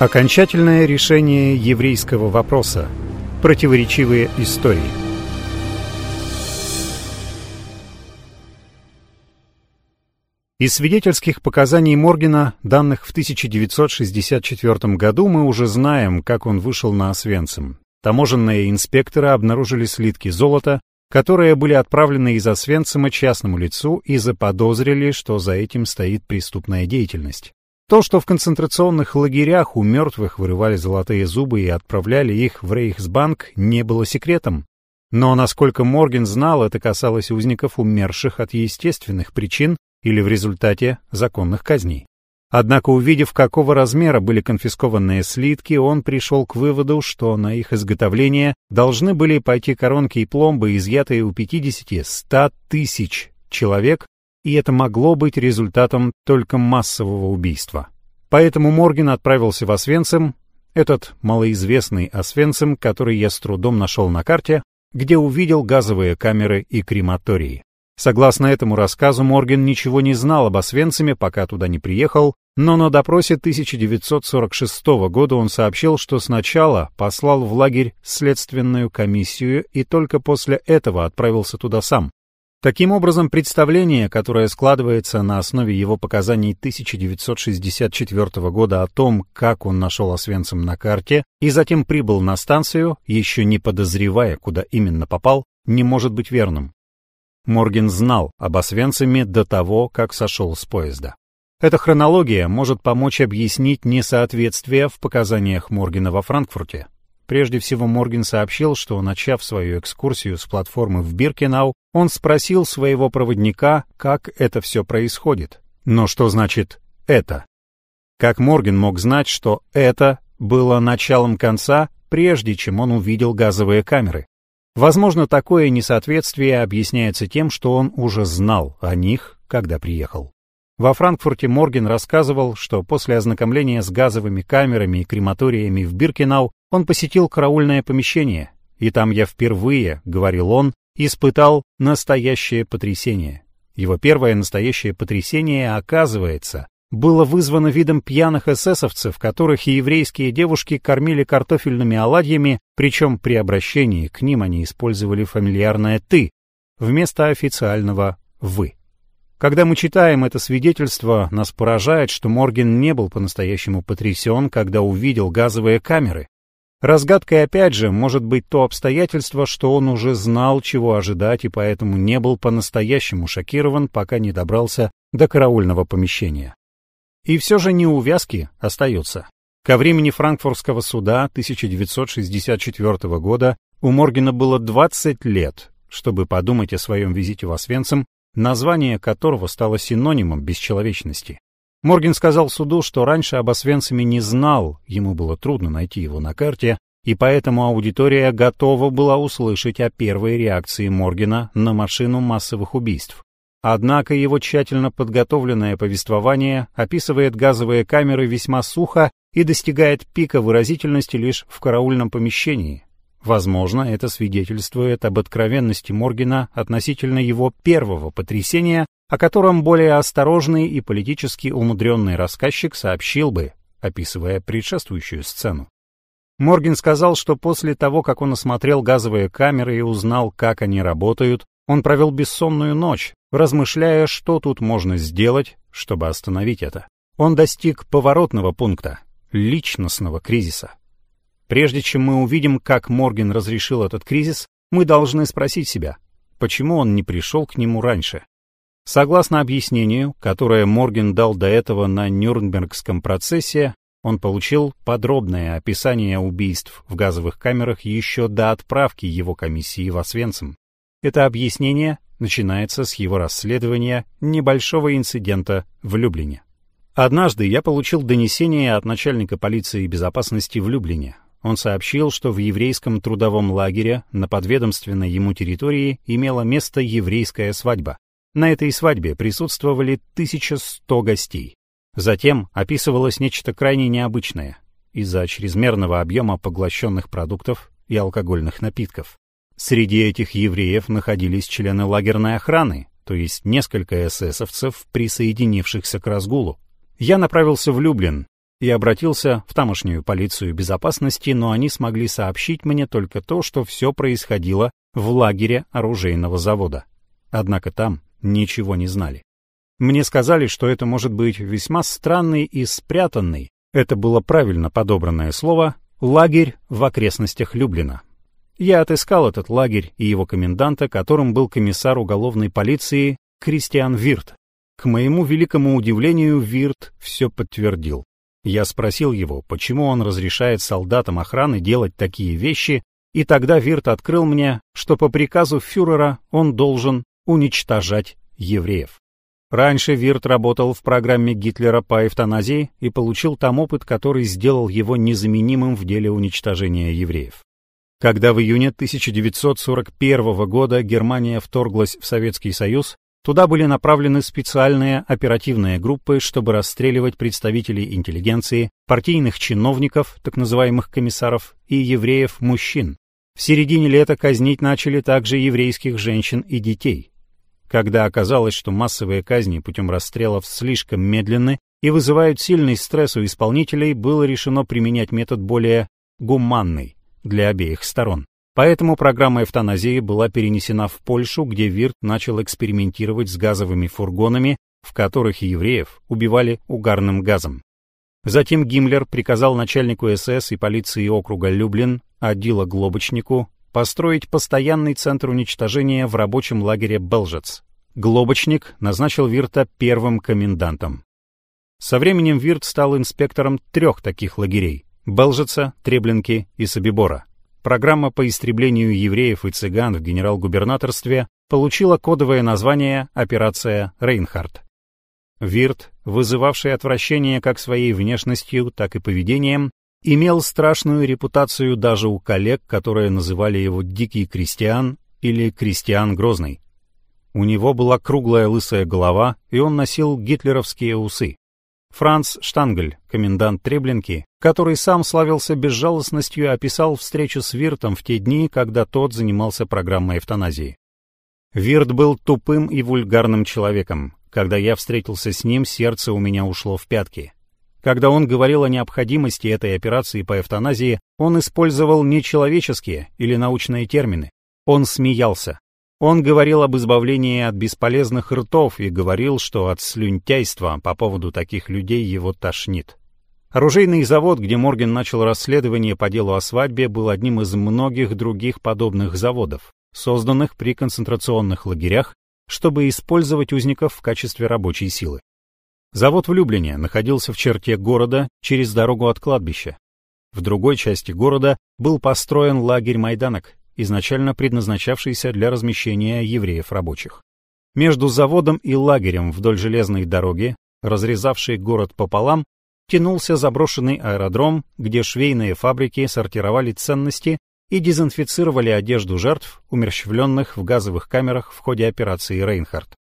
Окончательное решение еврейского вопроса. Противоречивые истории. Из свидетельских показаний Моргена, данных в 1964 году, мы уже знаем, как он вышел на Освенцим. Таможенные инспекторы обнаружили слитки золота, которые были отправлены из Освенцима частному лицу и заподозрили, что за этим стоит преступная деятельность. То, что в концентрационных лагерях у мертвых вырывали золотые зубы и отправляли их в Рейхсбанк, не было секретом. Но, насколько Морген знал, это касалось узников, умерших от естественных причин или в результате законных казней. Однако, увидев, какого размера были конфискованные слитки, он пришел к выводу, что на их изготовление должны были пойти коронки и пломбы, изъятые у 50-100 тысяч человек и это могло быть результатом только массового убийства. Поэтому Морген отправился в Освенцим, этот малоизвестный Освенцим, который я с трудом нашел на карте, где увидел газовые камеры и крематории. Согласно этому рассказу, Морген ничего не знал об Освенциме, пока туда не приехал, но на допросе 1946 года он сообщил, что сначала послал в лагерь следственную комиссию и только после этого отправился туда сам. Таким образом, представление, которое складывается на основе его показаний 1964 года о том, как он нашел Освенцим на карте и затем прибыл на станцию, еще не подозревая, куда именно попал, не может быть верным. Морген знал об Освенциме до того, как сошел с поезда. Эта хронология может помочь объяснить несоответствие в показаниях Моргена во Франкфурте. Прежде всего Морген сообщил, что, начав свою экскурсию с платформы в Биркенау, он спросил своего проводника, как это все происходит. Но что значит «это»? Как Морген мог знать, что «это» было началом конца, прежде чем он увидел газовые камеры? Возможно, такое несоответствие объясняется тем, что он уже знал о них, когда приехал. Во Франкфурте Морген рассказывал, что после ознакомления с газовыми камерами и крематориями в Биркенау он посетил караульное помещение, и там я впервые, говорил он, испытал настоящее потрясение. Его первое настоящее потрясение, оказывается, было вызвано видом пьяных эсэсовцев, которых и еврейские девушки кормили картофельными оладьями, причем при обращении к ним они использовали фамильярное «ты» вместо официального «вы». Когда мы читаем это свидетельство, нас поражает, что Морген не был по-настоящему потрясен, когда увидел газовые камеры. Разгадкой опять же может быть то обстоятельство, что он уже знал, чего ожидать, и поэтому не был по-настоящему шокирован, пока не добрался до караульного помещения. И все же неувязки остаются. Ко времени Франкфуртского суда 1964 года у Моргена было 20 лет, чтобы подумать о своем визите в Освенцим название которого стало синонимом бесчеловечности. Морген сказал суду, что раньше об Освенциме не знал, ему было трудно найти его на карте, и поэтому аудитория готова была услышать о первой реакции Моргена на машину массовых убийств. Однако его тщательно подготовленное повествование описывает газовые камеры весьма сухо и достигает пика выразительности лишь в караульном помещении, Возможно, это свидетельствует об откровенности Моргена относительно его первого потрясения, о котором более осторожный и политически умудренный рассказчик сообщил бы, описывая предшествующую сцену. Морген сказал, что после того, как он осмотрел газовые камеры и узнал, как они работают, он провел бессонную ночь, размышляя, что тут можно сделать, чтобы остановить это. Он достиг поворотного пункта, личностного кризиса. Прежде чем мы увидим, как Морген разрешил этот кризис, мы должны спросить себя, почему он не пришел к нему раньше. Согласно объяснению, которое Морген дал до этого на Нюрнбергском процессе, он получил подробное описание убийств в газовых камерах еще до отправки его комиссии в Освенцим. Это объяснение начинается с его расследования небольшого инцидента в Люблине. Однажды я получил донесение от начальника полиции безопасности в Люблине, он сообщил, что в еврейском трудовом лагере на подведомственной ему территории имела место еврейская свадьба. На этой свадьбе присутствовали 1100 гостей. Затем описывалось нечто крайне необычное из-за чрезмерного объема поглощенных продуктов и алкогольных напитков. Среди этих евреев находились члены лагерной охраны, то есть несколько эсэсовцев, присоединившихся к разгулу. Я направился в Люблин, и обратился в тамошнюю полицию безопасности, но они смогли сообщить мне только то, что все происходило в лагере оружейного завода. Однако там ничего не знали. Мне сказали, что это может быть весьма странный и спрятанный, это было правильно подобранное слово, лагерь в окрестностях Люблина. Я отыскал этот лагерь и его коменданта, которым был комиссар уголовной полиции Кристиан Вирт. К моему великому удивлению, Вирт все подтвердил. Я спросил его, почему он разрешает солдатам охраны делать такие вещи, и тогда Вирт открыл мне, что по приказу фюрера он должен уничтожать евреев. Раньше Вирт работал в программе Гитлера по эвтаназии и получил там опыт, который сделал его незаменимым в деле уничтожения евреев. Когда в июне 1941 года Германия вторглась в Советский Союз, Туда были направлены специальные оперативные группы, чтобы расстреливать представителей интеллигенции, партийных чиновников, так называемых комиссаров, и евреев-мужчин. В середине лета казнить начали также еврейских женщин и детей. Когда оказалось, что массовые казни путем расстрелов слишком медленны и вызывают сильный стресс у исполнителей, было решено применять метод более гуманный для обеих сторон. Поэтому программа эвтаназии была перенесена в Польшу, где Вирт начал экспериментировать с газовыми фургонами, в которых евреев убивали угарным газом. Затем Гиммлер приказал начальнику СС и полиции округа Люблин, Адила Глобочнику, построить постоянный центр уничтожения в рабочем лагере Белжец. Глобочник назначил Вирта первым комендантом. Со временем Вирт стал инспектором трех таких лагерей – Белжеца, Треблинки и Собибора. Программа по истреблению евреев и цыган в генерал-губернаторстве получила кодовое название «Операция Рейнхард». Вирт, вызывавший отвращение как своей внешностью, так и поведением, имел страшную репутацию даже у коллег, которые называли его «дикий крестьян» или «крестьян Грозный». У него была круглая лысая голова, и он носил гитлеровские усы. Франц Штангель, комендант Треблинки, который сам славился безжалостностью, описал встречу с Виртом в те дни, когда тот занимался программой эвтаназии. Вирт был тупым и вульгарным человеком. Когда я встретился с ним, сердце у меня ушло в пятки. Когда он говорил о необходимости этой операции по эвтаназии, он использовал нечеловеческие или научные термины. Он смеялся. Он говорил об избавлении от бесполезных ртов и говорил, что от слюнтяйства по поводу таких людей его тошнит. Оружейный завод, где Морген начал расследование по делу о свадьбе, был одним из многих других подобных заводов, созданных при концентрационных лагерях, чтобы использовать узников в качестве рабочей силы. Завод в Люблине находился в черте города через дорогу от кладбища. В другой части города был построен лагерь Майданок, изначально предназначавшийся для размещения евреев-рабочих. Между заводом и лагерем вдоль железной дороги, разрезавшей город пополам, тянулся заброшенный аэродром, где швейные фабрики сортировали ценности и дезинфицировали одежду жертв, умерщвленных в газовых камерах в ходе операции «Рейнхард».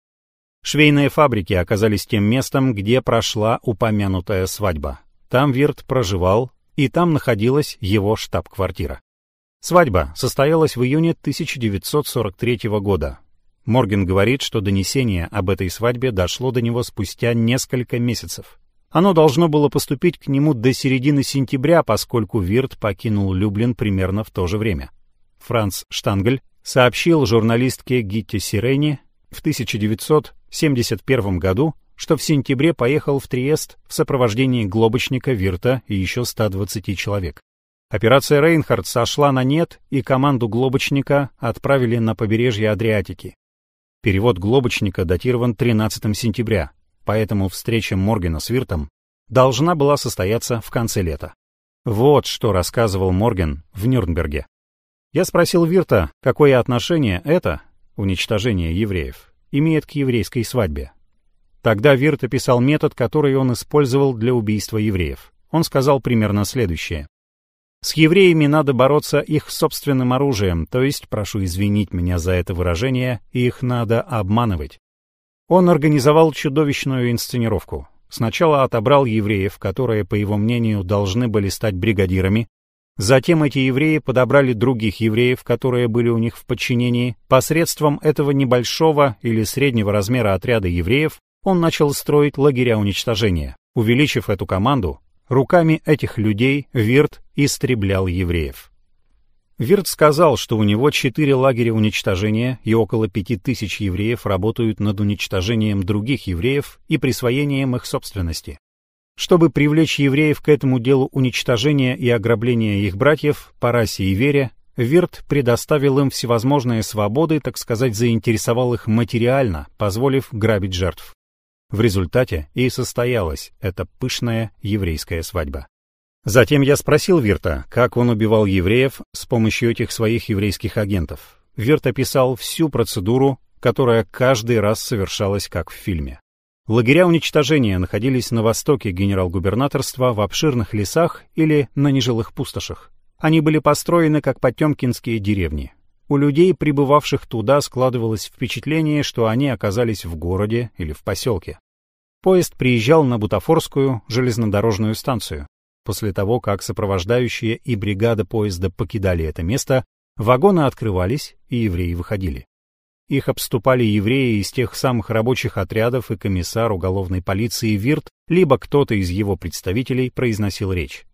Швейные фабрики оказались тем местом, где прошла упомянутая свадьба. Там Вирт проживал, и там находилась его штаб-квартира. Свадьба состоялась в июне 1943 года. Морген говорит, что донесение об этой свадьбе дошло до него спустя несколько месяцев. Оно должно было поступить к нему до середины сентября, поскольку Вирт покинул Люблин примерно в то же время. Франц Штангель сообщил журналистке Гитте Сирени в 1971 году, что в сентябре поехал в Триест в сопровождении глобочника Вирта и еще 120 человек. Операция «Рейнхард» сошла на нет, и команду «Глобочника» отправили на побережье Адриатики. Перевод «Глобочника» датирован 13 сентября, поэтому встреча Моргена с Виртом должна была состояться в конце лета. Вот что рассказывал Морген в Нюрнберге. Я спросил Вирта, какое отношение это, уничтожение евреев, имеет к еврейской свадьбе. Тогда Вирт описал метод, который он использовал для убийства евреев. Он сказал примерно следующее. С евреями надо бороться их собственным оружием, то есть, прошу извинить меня за это выражение, их надо обманывать. Он организовал чудовищную инсценировку. Сначала отобрал евреев, которые, по его мнению, должны были стать бригадирами. Затем эти евреи подобрали других евреев, которые были у них в подчинении. Посредством этого небольшого или среднего размера отряда евреев он начал строить лагеря уничтожения. Увеличив эту команду, Руками этих людей Вирт истреблял евреев. Вирт сказал, что у него четыре лагеря уничтожения и около пяти тысяч евреев работают над уничтожением других евреев и присвоением их собственности. Чтобы привлечь евреев к этому делу уничтожения и ограбления их братьев по расе и вере, Вирт предоставил им всевозможные свободы, так сказать, заинтересовал их материально, позволив грабить жертв. В результате и состоялась эта пышная еврейская свадьба. Затем я спросил Вирта, как он убивал евреев с помощью этих своих еврейских агентов. Вирт описал всю процедуру, которая каждый раз совершалась как в фильме. Лагеря уничтожения находились на востоке генерал-губернаторства в обширных лесах или на нежилых пустошах. Они были построены как потемкинские деревни. У людей, прибывавших туда, складывалось впечатление, что они оказались в городе или в поселке. Поезд приезжал на Бутафорскую железнодорожную станцию. После того, как сопровождающие и бригада поезда покидали это место, вагоны открывались, и евреи выходили. Их обступали евреи из тех самых рабочих отрядов и комиссар уголовной полиции Вирт, либо кто-то из его представителей произносил речь.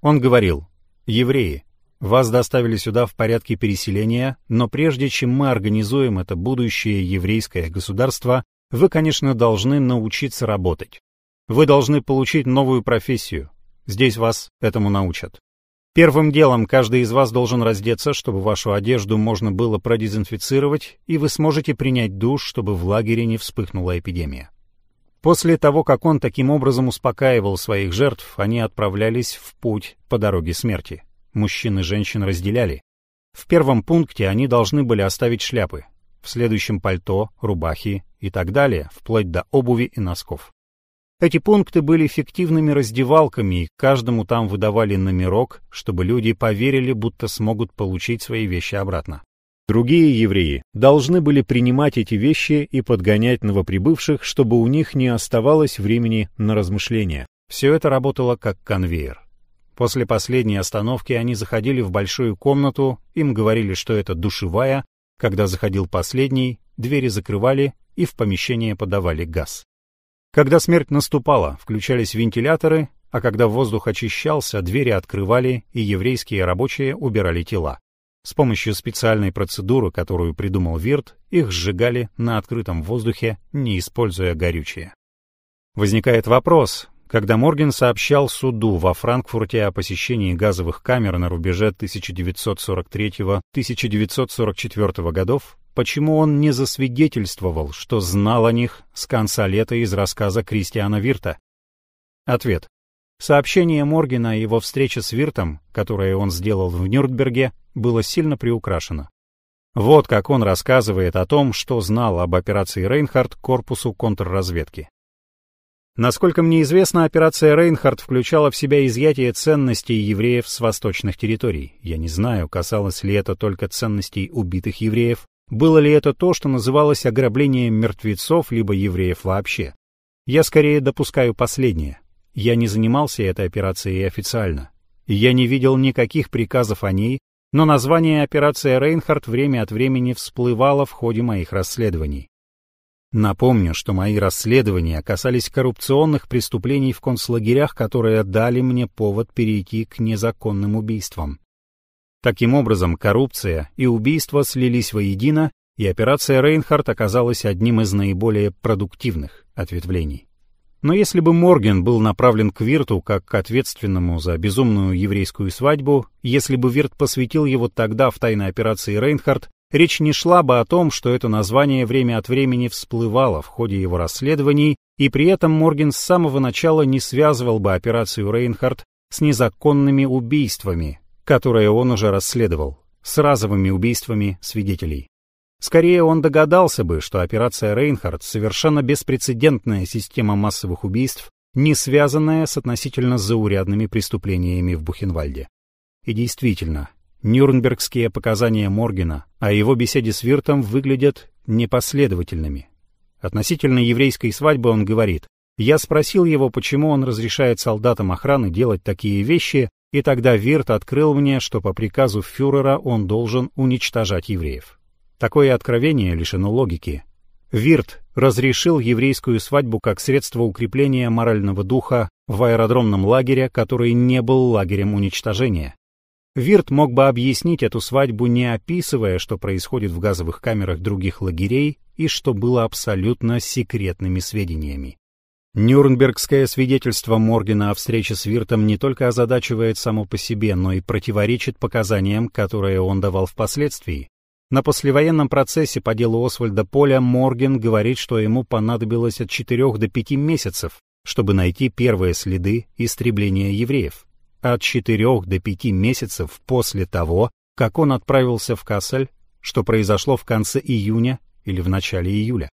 Он говорил, «Евреи, вас доставили сюда в порядке переселения, но прежде чем мы организуем это будущее еврейское государство, вы, конечно, должны научиться работать. Вы должны получить новую профессию, Здесь вас этому научат. Первым делом каждый из вас должен раздеться, чтобы вашу одежду можно было продезинфицировать, и вы сможете принять душ, чтобы в лагере не вспыхнула эпидемия. После того, как он таким образом успокаивал своих жертв, они отправлялись в путь по дороге смерти. Мужчин и женщин разделяли. В первом пункте они должны были оставить шляпы, в следующем пальто, рубахи и так далее, вплоть до обуви и носков. Эти пункты были фиктивными раздевалками, и каждому там выдавали номерок, чтобы люди поверили, будто смогут получить свои вещи обратно. Другие евреи должны были принимать эти вещи и подгонять новоприбывших, чтобы у них не оставалось времени на размышления. Все это работало как конвейер. После последней остановки они заходили в большую комнату, им говорили, что это душевая, когда заходил последний, двери закрывали и в помещение подавали газ. Когда смерть наступала, включались вентиляторы, а когда воздух очищался, двери открывали, и еврейские рабочие убирали тела. С помощью специальной процедуры, которую придумал Вирт, их сжигали на открытом воздухе, не используя горючее. Возникает вопрос, когда Морген сообщал суду во Франкфурте о посещении газовых камер на рубеже 1943-1944 годов, почему он не засвидетельствовал, что знал о них с конца лета из рассказа Кристиана Вирта? Ответ. Сообщение Моргена о его встрече с Виртом, которое он сделал в Нюрнберге, было сильно приукрашено. Вот как он рассказывает о том, что знал об операции Рейнхард корпусу контрразведки. Насколько мне известно, операция Рейнхард включала в себя изъятие ценностей евреев с восточных территорий. Я не знаю, касалось ли это только ценностей убитых евреев, было ли это то, что называлось ограблением мертвецов, либо евреев вообще? Я скорее допускаю последнее. Я не занимался этой операцией официально. Я не видел никаких приказов о ней, но название операция Рейнхард время от времени всплывало в ходе моих расследований. Напомню, что мои расследования касались коррупционных преступлений в концлагерях, которые дали мне повод перейти к незаконным убийствам. Таким образом, коррупция и убийство слились воедино, и операция Рейнхард оказалась одним из наиболее продуктивных ответвлений. Но если бы Морген был направлен к Вирту как к ответственному за безумную еврейскую свадьбу, если бы Вирт посвятил его тогда в тайны операции Рейнхард, речь не шла бы о том, что это название время от времени всплывало в ходе его расследований, и при этом Морген с самого начала не связывал бы операцию Рейнхард с незаконными убийствами, которое он уже расследовал, с разовыми убийствами свидетелей. Скорее, он догадался бы, что операция Рейнхард — совершенно беспрецедентная система массовых убийств, не связанная с относительно заурядными преступлениями в Бухенвальде. И действительно, нюрнбергские показания Моргена о его беседе с Виртом выглядят непоследовательными. Относительно еврейской свадьбы он говорит, «Я спросил его, почему он разрешает солдатам охраны делать такие вещи, и тогда Вирт открыл мне, что по приказу фюрера он должен уничтожать евреев. Такое откровение лишено логики. Вирт разрешил еврейскую свадьбу как средство укрепления морального духа в аэродромном лагере, который не был лагерем уничтожения. Вирт мог бы объяснить эту свадьбу, не описывая, что происходит в газовых камерах других лагерей и что было абсолютно секретными сведениями. Нюрнбергское свидетельство Моргена о встрече с Виртом не только озадачивает само по себе, но и противоречит показаниям, которые он давал впоследствии. На послевоенном процессе по делу Освальда Поля Морген говорит, что ему понадобилось от 4 до 5 месяцев, чтобы найти первые следы истребления евреев. От 4 до 5 месяцев после того, как он отправился в Кассель, что произошло в конце июня или в начале июля.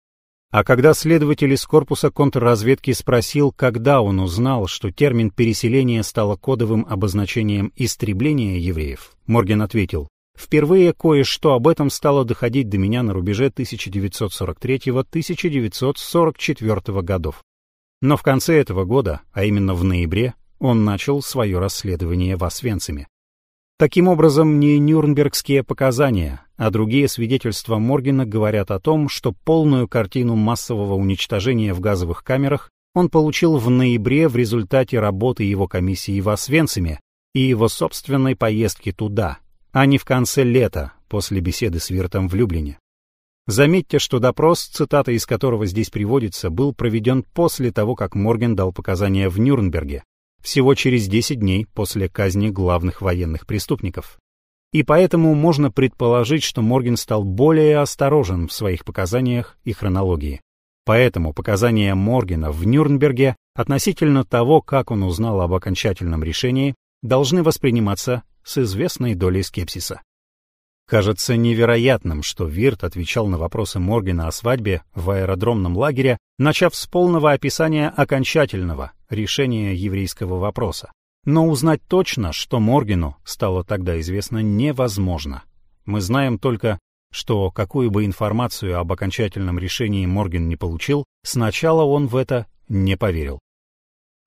А когда следователь из корпуса контрразведки спросил, когда он узнал, что термин «переселение» стало кодовым обозначением истребления евреев, Морген ответил, «Впервые кое-что об этом стало доходить до меня на рубеже 1943-1944 годов. Но в конце этого года, а именно в ноябре, он начал свое расследование в Освенциме. Таким образом, не нюрнбергские показания, а другие свидетельства Моргена говорят о том, что полную картину массового уничтожения в газовых камерах он получил в ноябре в результате работы его комиссии в Освенциме и его собственной поездки туда, а не в конце лета после беседы с Виртом в Люблине. Заметьте, что допрос, цитата из которого здесь приводится, был проведен после того, как Морген дал показания в Нюрнберге, всего через 10 дней после казни главных военных преступников. И поэтому можно предположить, что Морген стал более осторожен в своих показаниях и хронологии. Поэтому показания Моргена в Нюрнберге относительно того, как он узнал об окончательном решении, должны восприниматься с известной долей скепсиса. Кажется невероятным, что Вирт отвечал на вопросы Моргена о свадьбе в аэродромном лагере, начав с полного описания окончательного решения еврейского вопроса. Но узнать точно, что Моргену стало тогда известно, невозможно. Мы знаем только, что какую бы информацию об окончательном решении Морген не получил, сначала он в это не поверил.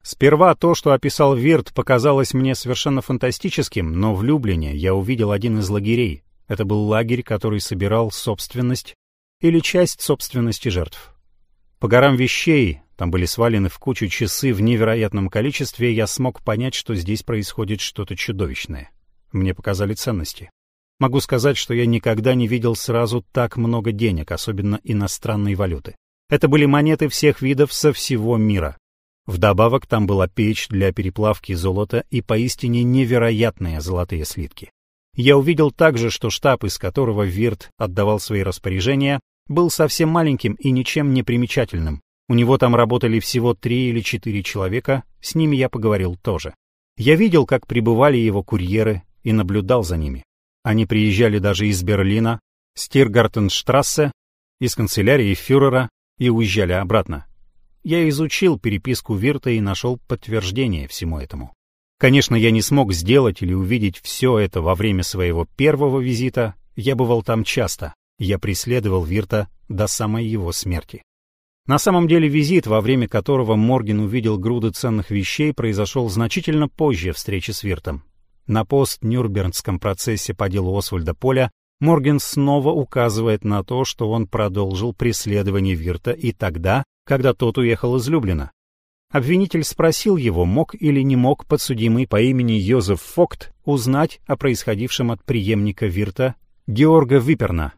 Сперва то, что описал Вирт, показалось мне совершенно фантастическим, но в Люблине я увидел один из лагерей, это был лагерь, который собирал собственность или часть собственности жертв. По горам вещей, там были свалены в кучу часы в невероятном количестве, я смог понять, что здесь происходит что-то чудовищное. Мне показали ценности. Могу сказать, что я никогда не видел сразу так много денег, особенно иностранной валюты. Это были монеты всех видов со всего мира. Вдобавок там была печь для переплавки золота и поистине невероятные золотые слитки. Я увидел также, что штаб, из которого Вирт отдавал свои распоряжения, был совсем маленьким и ничем не примечательным. У него там работали всего три или четыре человека, с ними я поговорил тоже. Я видел, как прибывали его курьеры, и наблюдал за ними. Они приезжали даже из Берлина, Стиргартенштрассе, из канцелярии фюрера и уезжали обратно. Я изучил переписку Вирта и нашел подтверждение всему этому. Конечно, я не смог сделать или увидеть все это во время своего первого визита, я бывал там часто, я преследовал Вирта до самой его смерти. На самом деле визит, во время которого Морген увидел груды ценных вещей, произошел значительно позже встречи с Виртом. На пост-Нюрнбергском процессе по делу Освальда Поля Морген снова указывает на то, что он продолжил преследование Вирта и тогда, когда тот уехал из Люблина. Обвинитель спросил его, мог или не мог подсудимый по имени Йозеф Фокт узнать о происходившем от преемника Вирта Георга Виперна.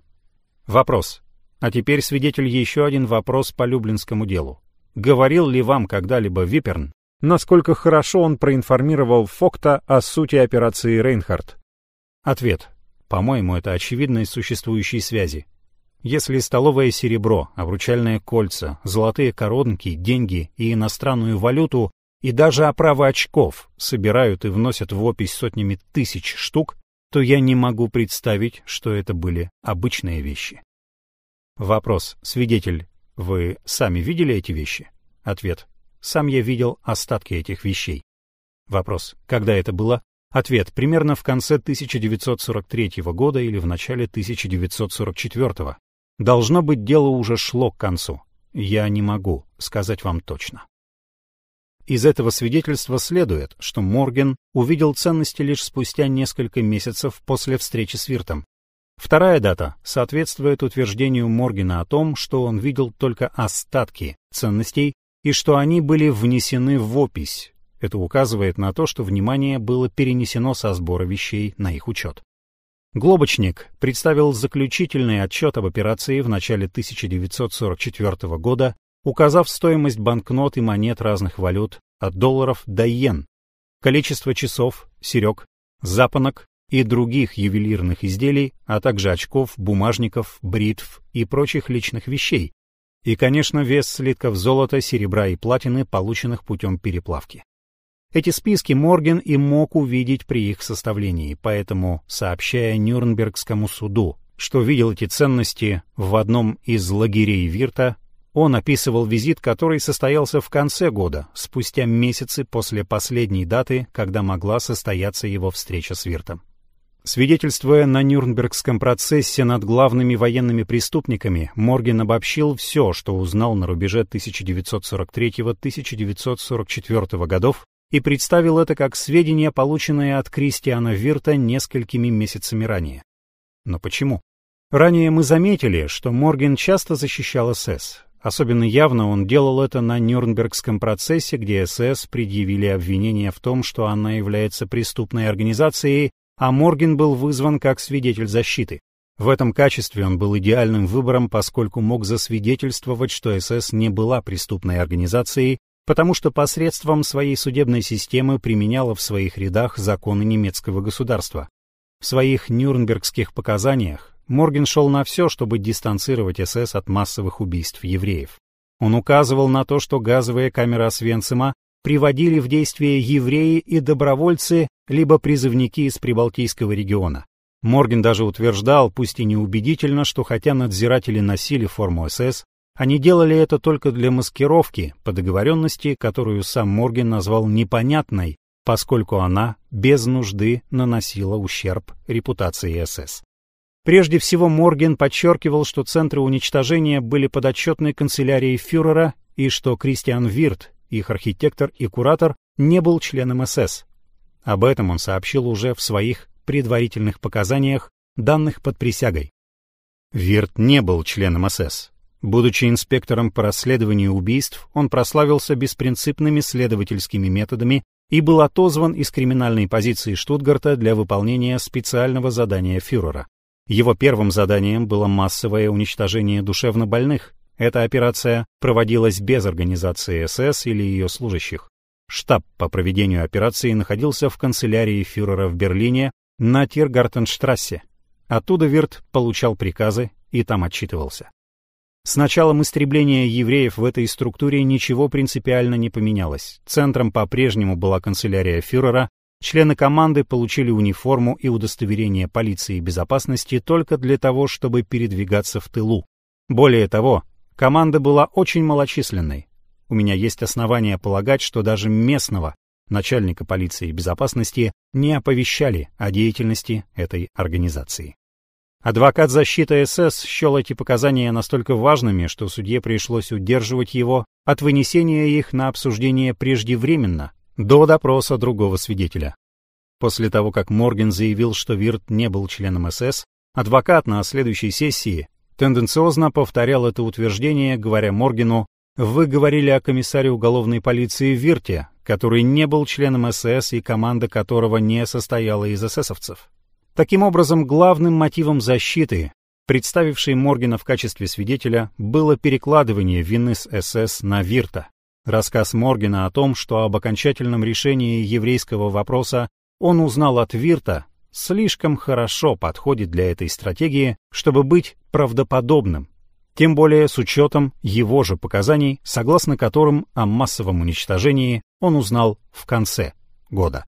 Вопрос. А теперь свидетель еще один вопрос по Люблинскому делу. Говорил ли вам когда-либо Виперн, насколько хорошо он проинформировал Фокта о сути операции Рейнхард? Ответ. По-моему, это очевидно из существующей связи. Если столовое серебро, обручальные кольца, золотые коронки, деньги и иностранную валюту и даже оправы очков собирают и вносят в опись сотнями тысяч штук, то я не могу представить, что это были обычные вещи. Вопрос. Свидетель, вы сами видели эти вещи? Ответ. Сам я видел остатки этих вещей. Вопрос. Когда это было? Ответ. Примерно в конце 1943 года или в начале 1944. Должно быть, дело уже шло к концу. Я не могу сказать вам точно. Из этого свидетельства следует, что Морген увидел ценности лишь спустя несколько месяцев после встречи с Виртом. Вторая дата соответствует утверждению Моргена о том, что он видел только остатки ценностей и что они были внесены в опись, Это указывает на то, что внимание было перенесено со сбора вещей на их учет. Глобочник представил заключительный отчет об операции в начале 1944 года, указав стоимость банкнот и монет разных валют от долларов до йен, количество часов, серег, запонок и других ювелирных изделий, а также очков, бумажников, бритв и прочих личных вещей, и, конечно, вес слитков золота, серебра и платины, полученных путем переплавки. Эти списки Морген и мог увидеть при их составлении, поэтому, сообщая Нюрнбергскому суду, что видел эти ценности в одном из лагерей Вирта, он описывал визит, который состоялся в конце года, спустя месяцы после последней даты, когда могла состояться его встреча с Виртом. Свидетельствуя на Нюрнбергском процессе над главными военными преступниками, Морген обобщил все, что узнал на рубеже 1943-1944 годов и представил это как сведения, полученные от Кристиана Вирта несколькими месяцами ранее. Но почему? Ранее мы заметили, что Морген часто защищал СС. Особенно явно он делал это на Нюрнбергском процессе, где СС предъявили обвинение в том, что она является преступной организацией, а Морген был вызван как свидетель защиты. В этом качестве он был идеальным выбором, поскольку мог засвидетельствовать, что СС не была преступной организацией, потому что посредством своей судебной системы применяла в своих рядах законы немецкого государства. В своих нюрнбергских показаниях Морген шел на все, чтобы дистанцировать СС от массовых убийств евреев. Он указывал на то, что газовые камеры Освенцима приводили в действие евреи и добровольцы, либо призывники из Прибалтийского региона. Морген даже утверждал, пусть и неубедительно, что хотя надзиратели носили форму СС, они делали это только для маскировки по договоренности, которую сам Морген назвал непонятной, поскольку она без нужды наносила ущерб репутации СС. Прежде всего Морген подчеркивал, что центры уничтожения были подотчетны канцелярии фюрера и что Кристиан Вирт, их архитектор и куратор, не был членом СС. Об этом он сообщил уже в своих предварительных показаниях, данных под присягой. Вирт не был членом СС. Будучи инспектором по расследованию убийств, он прославился беспринципными следовательскими методами и был отозван из криминальной позиции Штутгарта для выполнения специального задания фюрера. Его первым заданием было массовое уничтожение душевнобольных. Эта операция проводилась без организации СС или ее служащих. Штаб по проведению операции находился в канцелярии фюрера в Берлине на Тиргартенштрассе. Оттуда Вирт получал приказы и там отчитывался. С началом истребления евреев в этой структуре ничего принципиально не поменялось. Центром по-прежнему была канцелярия фюрера, члены команды получили униформу и удостоверение полиции и безопасности только для того, чтобы передвигаться в тылу. Более того, команда была очень малочисленной. У меня есть основания полагать, что даже местного начальника полиции и безопасности не оповещали о деятельности этой организации. Адвокат защиты СС счел эти показания настолько важными, что судье пришлось удерживать его от вынесения их на обсуждение преждевременно, до допроса другого свидетеля. После того, как Морген заявил, что Вирт не был членом СС, адвокат на следующей сессии тенденциозно повторял это утверждение, говоря Моргену, «Вы говорили о комиссаре уголовной полиции Вирте, который не был членом СС и команда которого не состояла из эсэсовцев». Таким образом, главным мотивом защиты, представившей Моргена в качестве свидетеля, было перекладывание вины с СС на Вирта. Рассказ Моргена о том, что об окончательном решении еврейского вопроса он узнал от Вирта, слишком хорошо подходит для этой стратегии, чтобы быть правдоподобным, тем более с учетом его же показаний, согласно которым о массовом уничтожении он узнал в конце года.